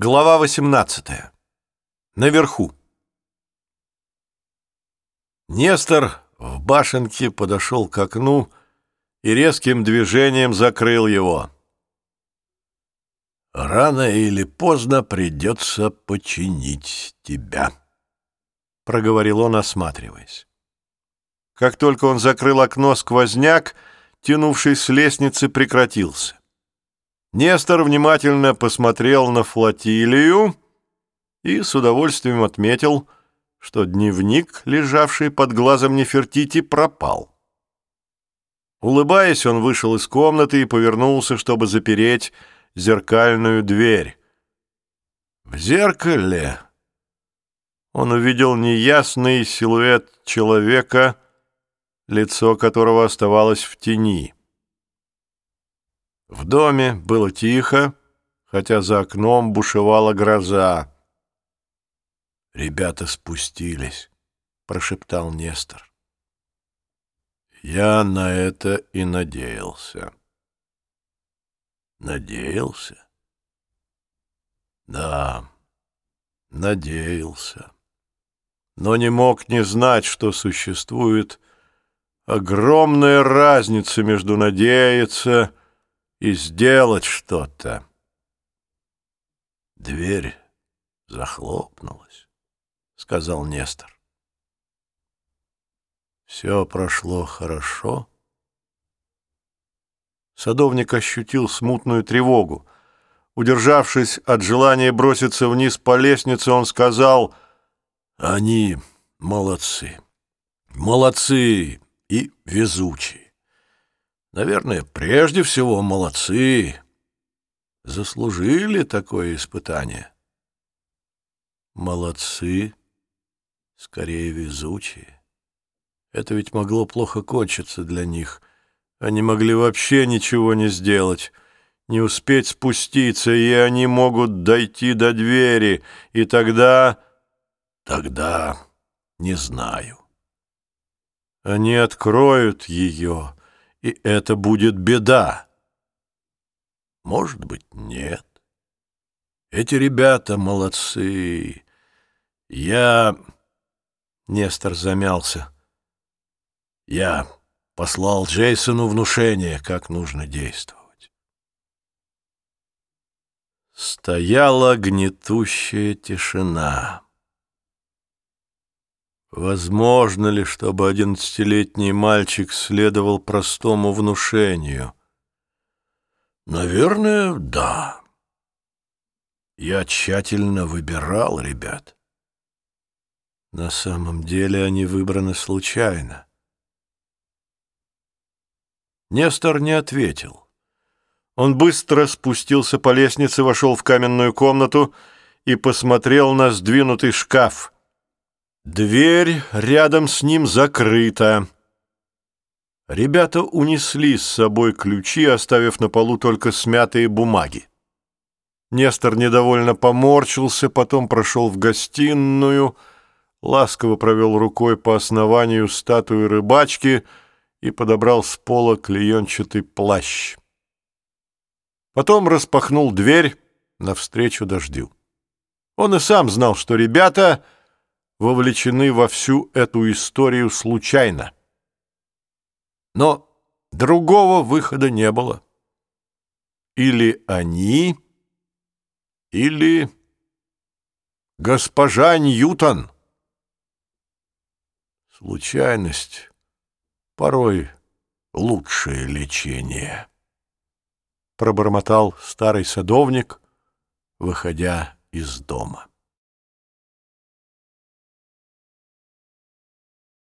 Глава 18. Наверху. Нестор в башенке подошел к окну и резким движением закрыл его. «Рано или поздно придется починить тебя», — проговорил он, осматриваясь. Как только он закрыл окно, сквозняк, тянувший с лестницы, прекратился. Нестор внимательно посмотрел на флотилию и с удовольствием отметил, что дневник, лежавший под глазом Нефертити, пропал. Улыбаясь, он вышел из комнаты и повернулся, чтобы запереть зеркальную дверь. В зеркале он увидел неясный силуэт человека, лицо которого оставалось в тени. В доме было тихо, хотя за окном бушевала гроза. «Ребята спустились», — прошептал Нестор. «Я на это и надеялся». «Надеялся?» «Да, надеялся. Но не мог не знать, что существует огромная разница между надеяться и сделать что-то. Дверь захлопнулась, — сказал Нестор. Все прошло хорошо. Садовник ощутил смутную тревогу. Удержавшись от желания броситься вниз по лестнице, он сказал, «Они молодцы, молодцы и везучие. Наверное, прежде всего молодцы. Заслужили такое испытание. Молодцы, скорее везучие. Это ведь могло плохо кончиться для них. Они могли вообще ничего не сделать, не успеть спуститься, и они могут дойти до двери, и тогда... Тогда не знаю. Они откроют ее и это будет беда. Может быть, нет. Эти ребята молодцы. Я... Нестор замялся. Я послал Джейсону внушение, как нужно действовать. Стояла гнетущая тишина. Возможно ли, чтобы одиннадцатилетний мальчик следовал простому внушению? Наверное, да. Я тщательно выбирал ребят. На самом деле они выбраны случайно. Нестор не ответил. Он быстро спустился по лестнице, вошел в каменную комнату и посмотрел на сдвинутый шкаф — Дверь рядом с ним закрыта. Ребята унесли с собой ключи, оставив на полу только смятые бумаги. Нестор недовольно поморщился, потом прошел в гостиную, ласково провел рукой по основанию статуи рыбачки и подобрал с пола клеенчатый плащ. Потом распахнул дверь навстречу дождю. Он и сам знал, что ребята — вовлечены во всю эту историю случайно. Но другого выхода не было. Или они, или госпожа Ньютон. Случайность порой лучшее лечение, пробормотал старый садовник, выходя из дома.